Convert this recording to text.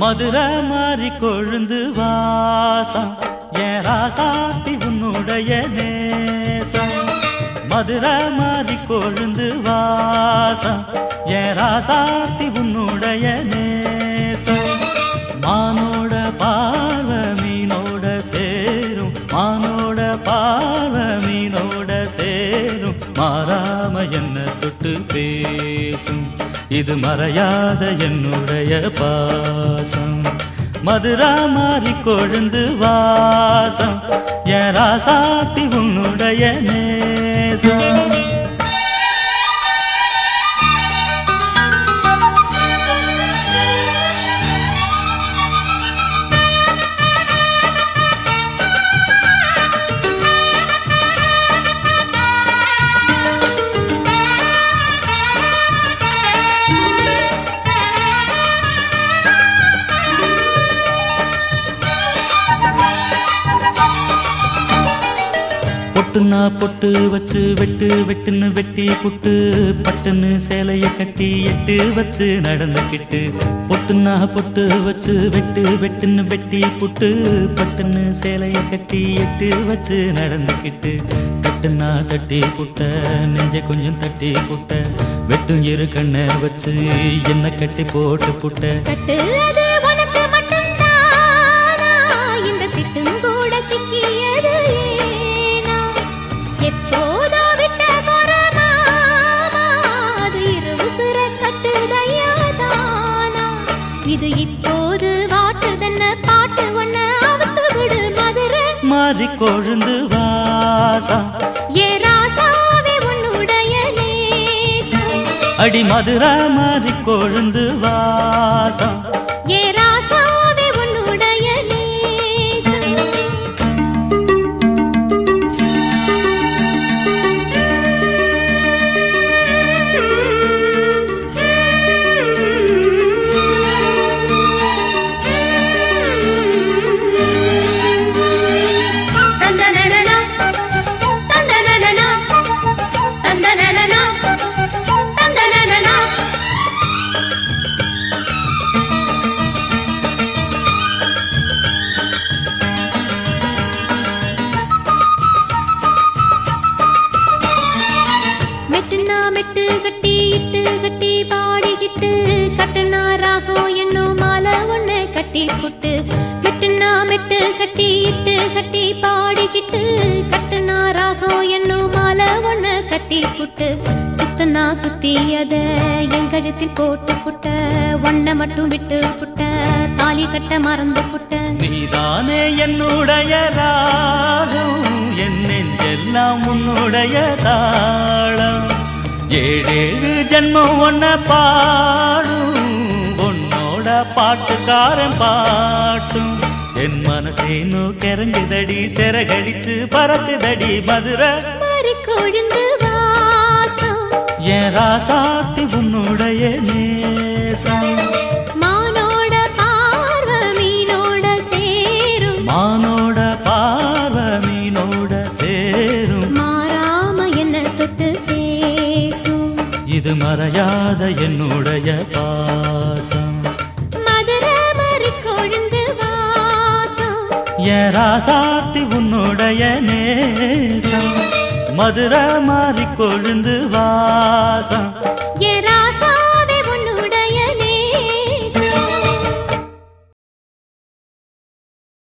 மதுரை மாறி கொழுந்து வாசம் என் ராசாத்தி உன்னுடைய நேசம் மதுரை மாறி கொழுந்து வாசம் என் ராசாத்தி உன்னுடைய நேசம் மானோட தொட்டு பேசும். இது மறையாத என்னுடைய பாசம். மதுரா மாறி கொழுந்து வாசம். என் ராசாத்தி உன்னுடைய நேசம். பொட்டுன்னா பொட்டு வச்சு வெட்டு வெட்டுன்னு வெட்டி புட்டு பட்டுன்னு சேலைய கட்டி எட்டு வச்சு நடந்துக்கிட்டு பொட்டுன்னா பொட்டு வச்சு வெட்டு வெட்டுன்னு வெட்டி புட்டு பட்டுன்னு சேலைய கட்டி எட்டு வச்சு நடந்துக்கிட்டு கட்டுன்னா தட்டி புட்ட நெஞ்ச கொஞ்சம் தட்டி புட்ட. வெட்டும் இரு கண்ணை வச்சு என்ன கட்டி போட்டு புட்ட. இது இப்போது வாட்டுதென்ன பாட்டு ஒண்ணு அவுத்து விடு மதுரை. மாறி கொழுந்து வாசம் ஏ ராசாவே உன்னுடைய அடி மதுரா மாறி கொழுந்து வாசம் கட்டி புட்டு சுத்தனா சுத்தி அத என் கழுத்தில் போட்டு புட்ட ஒன்ன மட்டும் விட்டு புட்ட தாலி கட்ட மறந்து புட்ட. நீதானே என்னுடைய ராகம் என் நெஞ்செல்லாம் உன்னுடைய தாளம். ஏழேழு ஜென்மம் ஒன்ன பாடும் உன்னோட பாட்டுக்காரன் பாட்டும். என் மனசேனோ கெரங்குதடி சிறகடிச்சு பறக்குதடி மதுரை. மாறி கொழுந்து என் ராசாத்தி உன்னுடைய நேசம். மானோட பார்வ மீனோட சேரும். மானோட பார்வ மீனோட சேரும். மாறாம என்ன தொட்டு பேசும். இது மறையாத என்னுடைய பாசம். மதுரை மாறி கொழுந்து வாசம். என் ராசாத்தி உன்னுடைய நேசம். மதுரை மாறி கொழுந்து வாசம்.